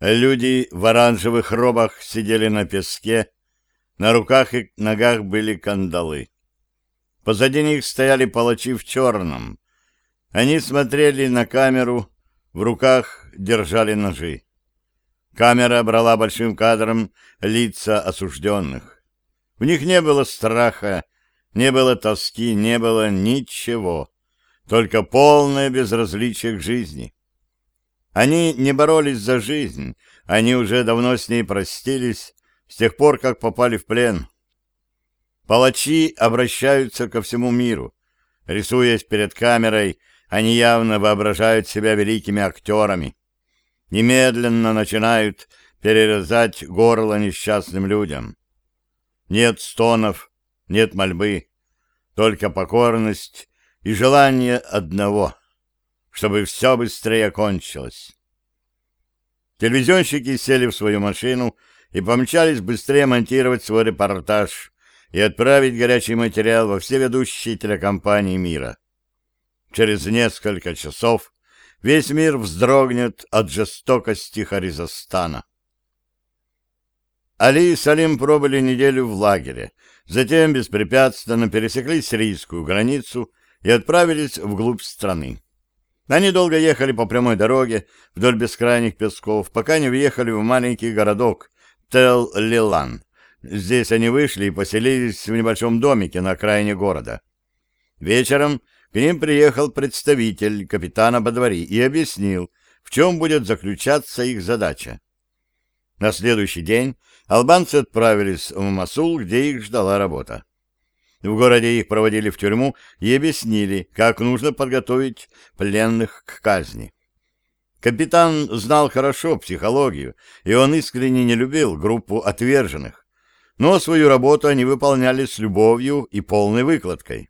Люди в оранжевых робах сидели на песке, на руках и ногах были кандалы. Позади них стояли палачи в черном. Они смотрели на камеру, в руках держали ножи. Камера брала большим кадром лица осужденных. В них не было страха, не было тоски, не было ничего, только полное безразличие к жизни. Они не боролись за жизнь, они уже давно с ней простились, с тех пор, как попали в плен. Палачи обращаются ко всему миру. Рисуясь перед камерой, они явно воображают себя великими актерами. Немедленно начинают перерезать горло несчастным людям. Нет стонов, нет мольбы, только покорность и желание одного — чтобы все быстрее кончилось. Телевизионщики сели в свою машину и помчались быстрее монтировать свой репортаж и отправить горячий материал во все ведущие телекомпании мира. Через несколько часов весь мир вздрогнет от жестокости Харизостана. Али и Салим пробыли неделю в лагере, затем беспрепятственно пересекли сирийскую границу и отправились вглубь страны. Они долго ехали по прямой дороге вдоль бескрайних песков, пока не въехали в маленький городок Тел-Лилан. Здесь они вышли и поселились в небольшом домике на окраине города. Вечером к ним приехал представитель капитана Бадвари и объяснил, в чем будет заключаться их задача. На следующий день албанцы отправились в Масул, где их ждала работа. В городе их проводили в тюрьму и объяснили, как нужно подготовить пленных к казни. Капитан знал хорошо психологию, и он искренне не любил группу отверженных, но свою работу они выполняли с любовью и полной выкладкой.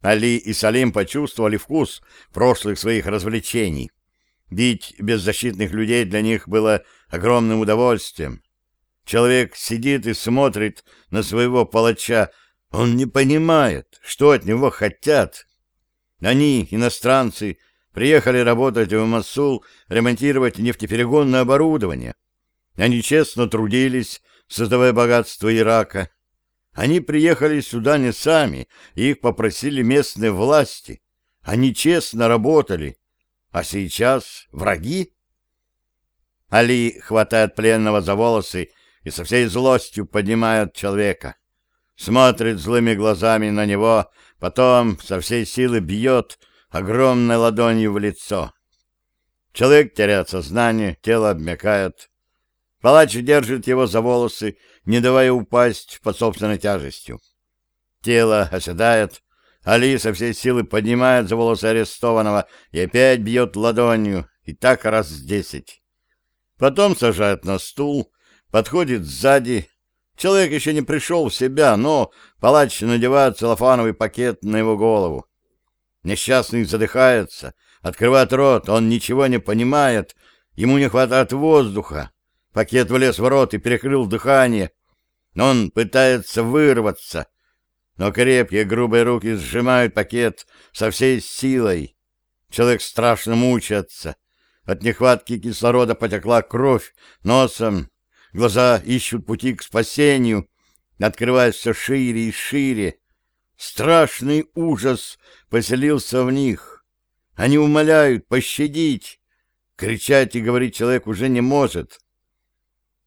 Али и Салим почувствовали вкус прошлых своих развлечений. Бить беззащитных людей для них было огромным удовольствием. Человек сидит и смотрит на своего палача, он не понимает, что от него хотят. Они, иностранцы, приехали работать в Масул, ремонтировать нефтеперегонное оборудование. Они честно трудились, создавая богатство Ирака. Они приехали сюда не сами, их попросили местные власти. Они честно работали. А сейчас враги? Али хватает пленного за волосы и со всей злостью поднимает человека смотрит злыми глазами на него, потом со всей силы бьет огромной ладонью в лицо. Человек теряет сознание, тело обмякает. Палач держит его за волосы, не давая упасть под собственной тяжестью. Тело оседает, Али со всей силы поднимает за волосы арестованного и опять бьет ладонью, и так раз десять. Потом сажает на стул, подходит сзади, Человек еще не пришел в себя, но палач надевает целлофановый пакет на его голову. Несчастный задыхается, открывает рот, он ничего не понимает, ему не хватает воздуха. Пакет влез в рот и перекрыл дыхание. Он пытается вырваться, но крепкие грубые руки сжимают пакет со всей силой. Человек страшно мучается. От нехватки кислорода потекла кровь носом, Глаза ищут пути к спасению, открываясь шире и шире. Страшный ужас поселился в них. Они умоляют пощадить. Кричать и говорить человек уже не может.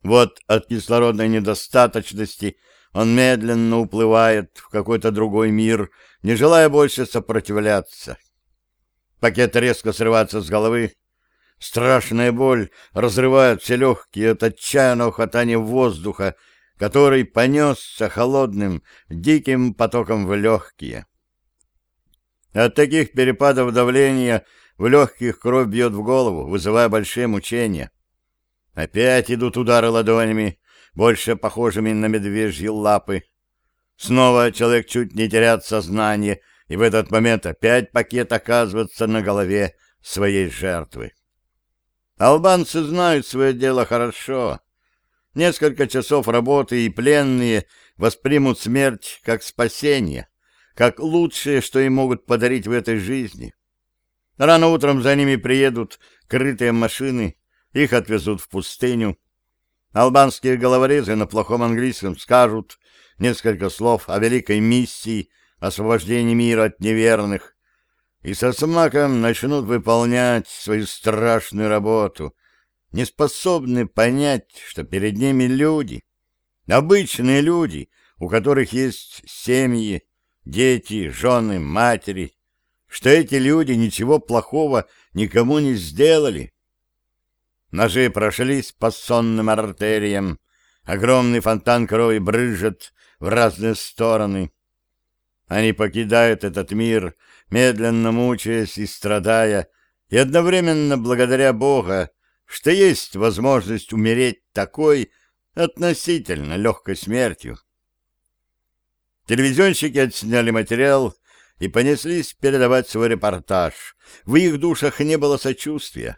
Вот от кислородной недостаточности он медленно уплывает в какой-то другой мир, не желая больше сопротивляться. Пакет резко срывается с головы, Страшная боль разрывает все легкие от отчаянного хватания воздуха, который понесся холодным, диким потоком в легкие. От таких перепадов давления в легких кровь бьет в голову, вызывая большие мучения. Опять идут удары ладонями, больше похожими на медвежьи лапы. Снова человек чуть не теряет сознание, и в этот момент опять пакет оказывается на голове своей жертвы. Албанцы знают свое дело хорошо. Несколько часов работы и пленные воспримут смерть как спасение, как лучшее, что им могут подарить в этой жизни. Рано утром за ними приедут крытые машины, их отвезут в пустыню. Албанские головорезы на плохом английском скажут несколько слов о великой миссии освобождении мира от неверных, и со смаком начнут выполнять свою страшную работу, не способны понять, что перед ними люди, обычные люди, у которых есть семьи, дети, жены, матери, что эти люди ничего плохого никому не сделали. Ножи прошлись по сонным артериям, огромный фонтан крови брыжет в разные стороны. Они покидают этот мир, медленно мучаясь и страдая, и одновременно благодаря Бога, что есть возможность умереть такой относительно легкой смертью. Телевизионщики отсняли материал и понеслись передавать свой репортаж. В их душах не было сочувствия.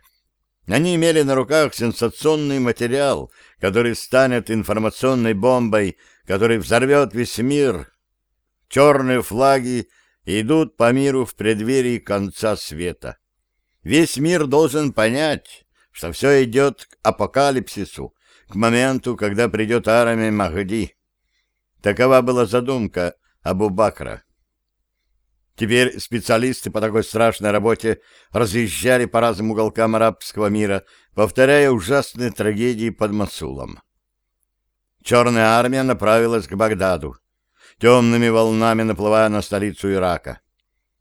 Они имели на руках сенсационный материал, который станет информационной бомбой, который взорвет весь мир. Черные флаги идут по миру в преддверии конца света. Весь мир должен понять, что все идет к апокалипсису, к моменту, когда придет армия Махди. Такова была задумка Абу Бакра. Теперь специалисты по такой страшной работе разъезжали по разным уголкам арабского мира, повторяя ужасные трагедии под Масулом. Черная армия направилась к Багдаду, темными волнами наплывая на столицу Ирака.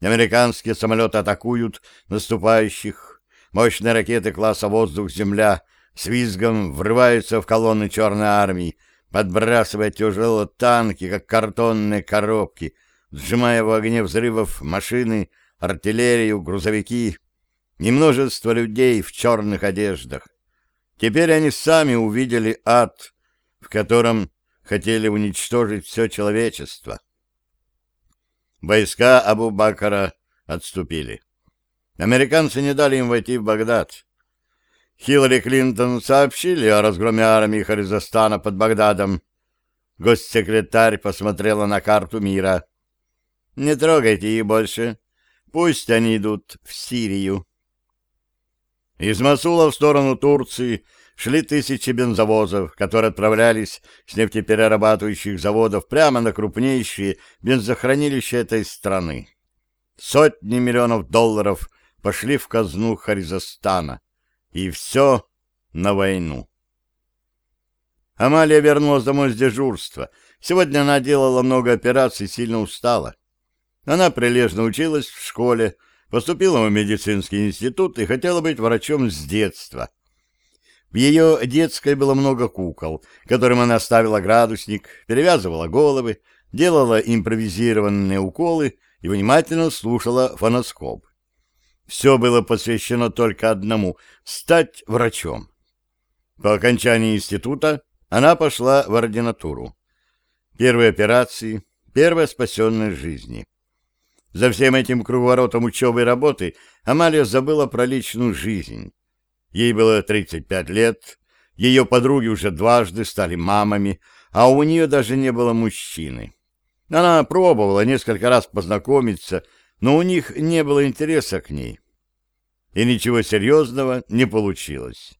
Американские самолеты атакуют наступающих, мощные ракеты класса «Воздух-Земля» с визгом врываются в колонны черной армии, подбрасывая тяжелые танки, как картонные коробки, сжимая в огне взрывов машины, артиллерию, грузовики и множество людей в черных одеждах. Теперь они сами увидели ад, в котором хотели уничтожить все человечество. Войска Абу-Бакара отступили. Американцы не дали им войти в Багдад. Хиллари Клинтон сообщили о разгроме армии Харизостана под Багдадом. Госсекретарь посмотрела на карту мира. Не трогайте их больше. Пусть они идут в Сирию. Из Масула в сторону Турции шли тысячи бензовозов, которые отправлялись с нефтеперерабатывающих заводов прямо на крупнейшие бензохранилища этой страны. Сотни миллионов долларов пошли в казну Харизостана. И все на войну. Амалия вернулась домой с дежурства. Сегодня она делала много операций сильно устала. Она прилежно училась в школе, поступила в медицинский институт и хотела быть врачом с детства. В ее детской было много кукол, которым она ставила градусник, перевязывала головы, делала импровизированные уколы и внимательно слушала фоноскоп. Все было посвящено только одному — стать врачом. По окончании института она пошла в ординатуру. Первые операции, первая спасенная жизни. За всем этим круговоротом учебы и работы Амалия забыла про личную жизнь. Ей было 35 лет, ее подруги уже дважды стали мамами, а у нее даже не было мужчины. Она пробовала несколько раз познакомиться, но у них не было интереса к ней. И ничего серьезного не получилось.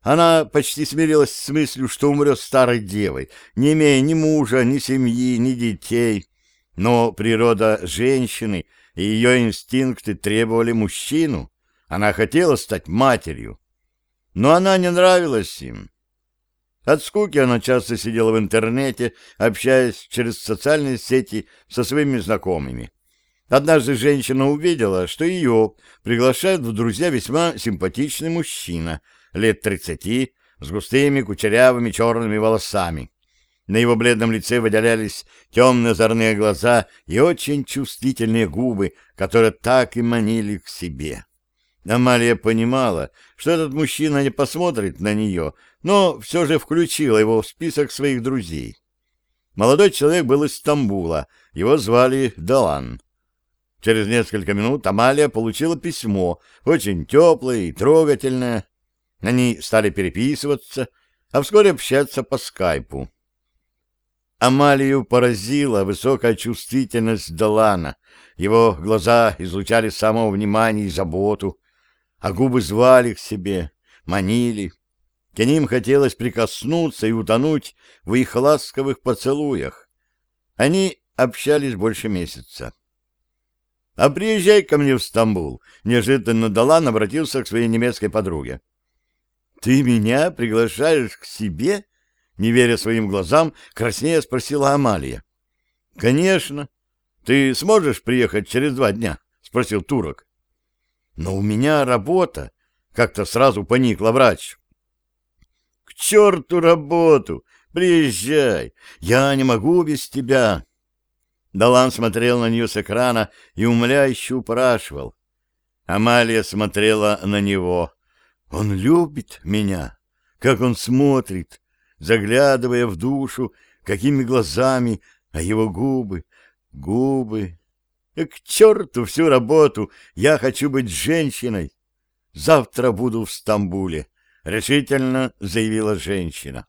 Она почти смирилась с мыслью, что умрет старой девой, не имея ни мужа, ни семьи, ни детей. Но природа женщины и ее инстинкты требовали мужчину. Она хотела стать матерью. Но она не нравилась им. От скуки она часто сидела в интернете, общаясь через социальные сети со своими знакомыми. Однажды женщина увидела, что ее приглашает в друзья весьма симпатичный мужчина, лет тридцати, с густыми кучерявыми черными волосами. На его бледном лице выделялись темные озорные глаза и очень чувствительные губы, которые так и манили к себе. Амалия понимала, что этот мужчина не посмотрит на нее, но все же включила его в список своих друзей. Молодой человек был из Стамбула, его звали Далан. Через несколько минут Амалия получила письмо, очень теплое и трогательное. Они стали переписываться, а вскоре общаться по скайпу. Амалию поразила высокая чувствительность Далана. Его глаза излучали самого внимания и заботу, а губы звали к себе, манили. К ним хотелось прикоснуться и утонуть в их ласковых поцелуях. Они общались больше месяца. — А приезжай ко мне в Стамбул, — неожиданно Далан обратился к своей немецкой подруге. — Ты меня приглашаешь к себе? — не веря своим глазам, краснея спросила Амалия. — Конечно. Ты сможешь приехать через два дня? — спросил турок. — Но у меня работа, — как-то сразу поникла врач. — К черту работу! Приезжай! Я не могу без тебя! Далан смотрел на нее с экрана и умоляюще упрашивал. Амалия смотрела на него. Он любит меня. Как он смотрит, заглядывая в душу, какими глазами, а его губы, губы. К черту всю работу! Я хочу быть женщиной. Завтра буду в Стамбуле, — решительно заявила женщина.